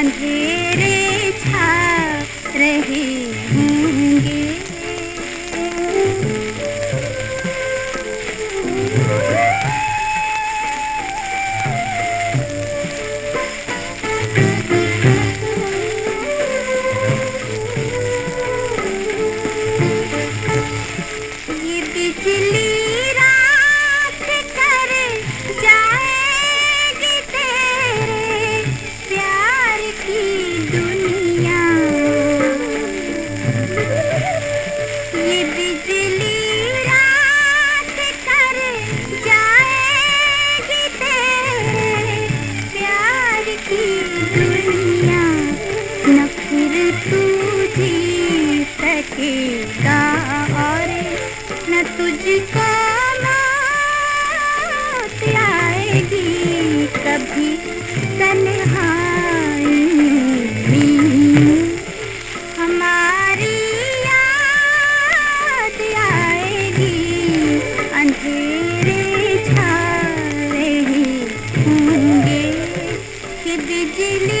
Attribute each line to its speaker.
Speaker 1: अंधेरे छा रहे होंगे। ये बिजली तुझका आएगी कभी तन्हाई हमारी आएगी अंधेरे बिजली